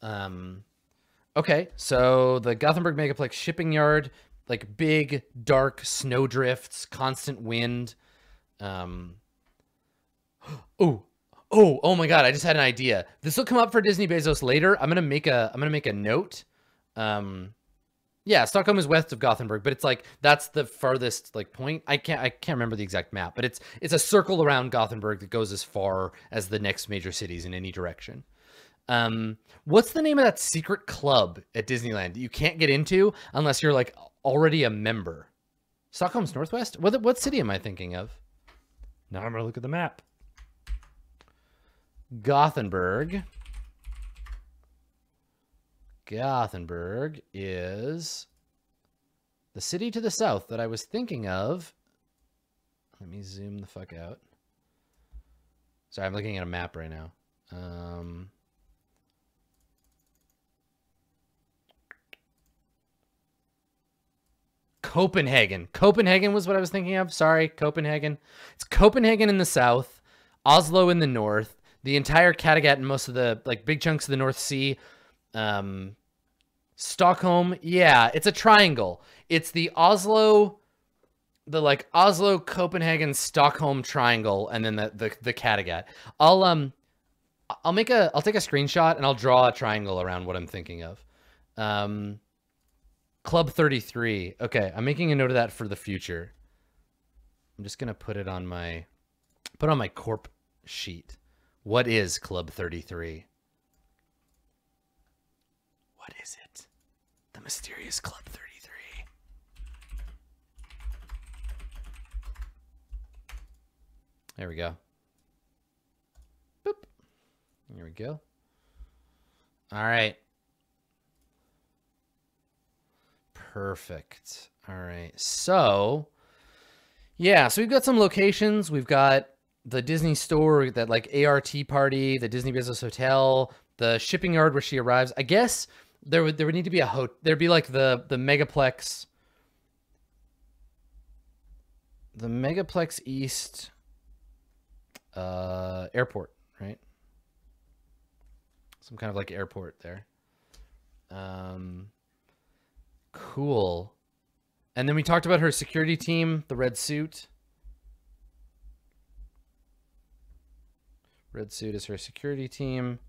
um okay so the gothenburg megaplex shipping yard like big dark snow drifts constant wind um [GASPS] oh Oh, oh my god, I just had an idea. This will come up for Disney Bezos later. I'm gonna make a I'm gonna make a note. Um yeah, Stockholm is west of Gothenburg, but it's like that's the farthest like point. I can't I can't remember the exact map, but it's it's a circle around Gothenburg that goes as far as the next major cities in any direction. Um, what's the name of that secret club at Disneyland that you can't get into unless you're like already a member? Stockholm's Northwest? What what city am I thinking of? Now I'm gonna look at the map. Gothenburg. Gothenburg is the city to the south that I was thinking of. Let me zoom the fuck out. Sorry, I'm looking at a map right now. Um, Copenhagen. Copenhagen was what I was thinking of. Sorry, Copenhagen. It's Copenhagen in the south, Oslo in the north, the entire Kattegat and most of the like big chunks of the North Sea. Um, Stockholm, yeah, it's a triangle. It's the Oslo, the like Oslo, Copenhagen, Stockholm triangle, and then the the, the Kattegat. I'll um, I'll make a I'll take a screenshot and I'll draw a triangle around what I'm thinking of. Um, Club 33. Okay, I'm making a note of that for the future. I'm just gonna put it on my put on my corp sheet. What is Club 33? What is it? The mysterious Club 33. There we go. Boop. There we go. All right. Perfect. All right. So, yeah, so we've got some locations. We've got the Disney store, that like ART party, the Disney Bezos Hotel, the shipping yard where she arrives. I guess there would there would need to be a ho there'd be like the the megaplex the megaplex east uh airport right? Some kind of like airport there. Um cool. And then we talked about her security team the red suit. Red suit is her security team.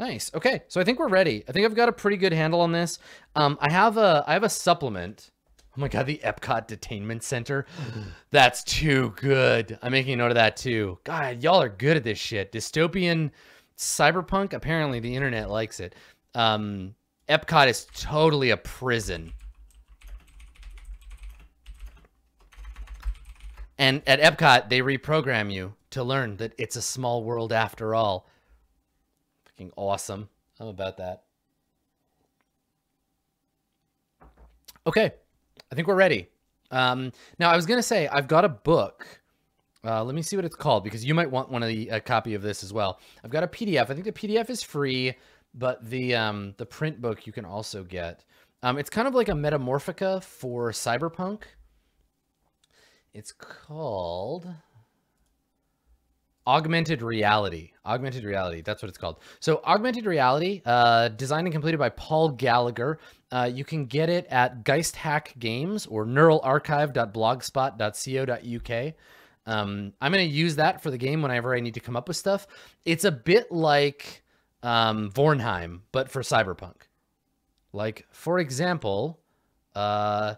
Nice. Okay, so I think we're ready. I think I've got a pretty good handle on this. Um, I have a I have a supplement. Oh my god, the Epcot Detainment Center. [GASPS] That's too good. I'm making a note of that too. God, y'all are good at this shit. Dystopian cyberpunk. Apparently, the internet likes it. Um, Epcot is totally a prison. And at Epcot, they reprogram you to learn that it's a small world after all. Fucking awesome. I'm about that. Okay, I think we're ready. Um, now, I was going to say, I've got a book. Uh, let me see what it's called because you might want one of the a copy of this as well. I've got a PDF. I think the PDF is free, but the um, the print book you can also get. Um, it's kind of like a metamorphica for cyberpunk. It's called augmented reality. Augmented reality that's what it's called. So augmented reality uh, designed and completed by paul gallagher. Uh, you can get it at geist hack games or neuralarchive.blogspot.co.uk um, i'm going to use that for the game whenever i need to come up with stuff. It's a bit like um, vornheim but for cyberpunk. Like for example uh,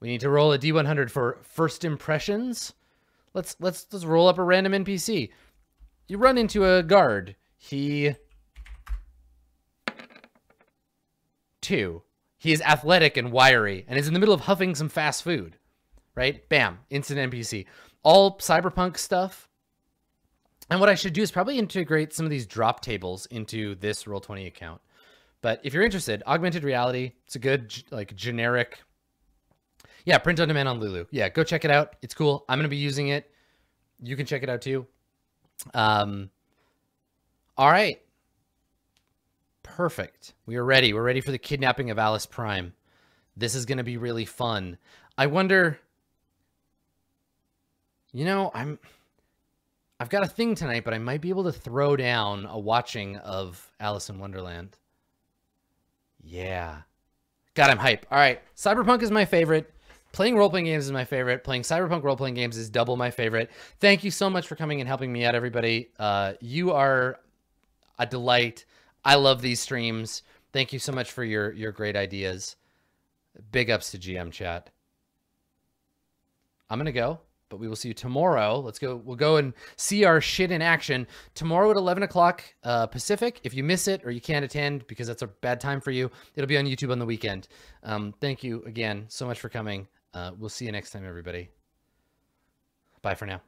we need to roll a d100 for first impressions Let's let's let's roll up a random NPC. You run into a guard. He two. He is athletic and wiry and is in the middle of huffing some fast food. Right? Bam, instant NPC. All cyberpunk stuff. And what I should do is probably integrate some of these drop tables into this Roll20 account. But if you're interested, augmented reality, it's a good like generic yeah, print on demand on Lulu. Yeah, go check it out. It's cool. I'm going to be using it. You can check it out too. Um, All right. Perfect. We are ready. We're ready for the kidnapping of Alice Prime. This is going to be really fun. I wonder you know, I'm I've got a thing tonight, but I might be able to throw down a watching of Alice in Wonderland. Yeah. God, I'm hype. All right. Cyberpunk is my favorite. Playing role playing games is my favorite. Playing Cyberpunk role playing games is double my favorite. Thank you so much for coming and helping me out, everybody. Uh, you are a delight. I love these streams. Thank you so much for your your great ideas. Big ups to GM chat. I'm gonna go but we will see you tomorrow. Let's go. We'll go and see our shit in action tomorrow at 11 o'clock uh, Pacific. If you miss it or you can't attend because that's a bad time for you, it'll be on YouTube on the weekend. Um, thank you again so much for coming. Uh, we'll see you next time, everybody. Bye for now.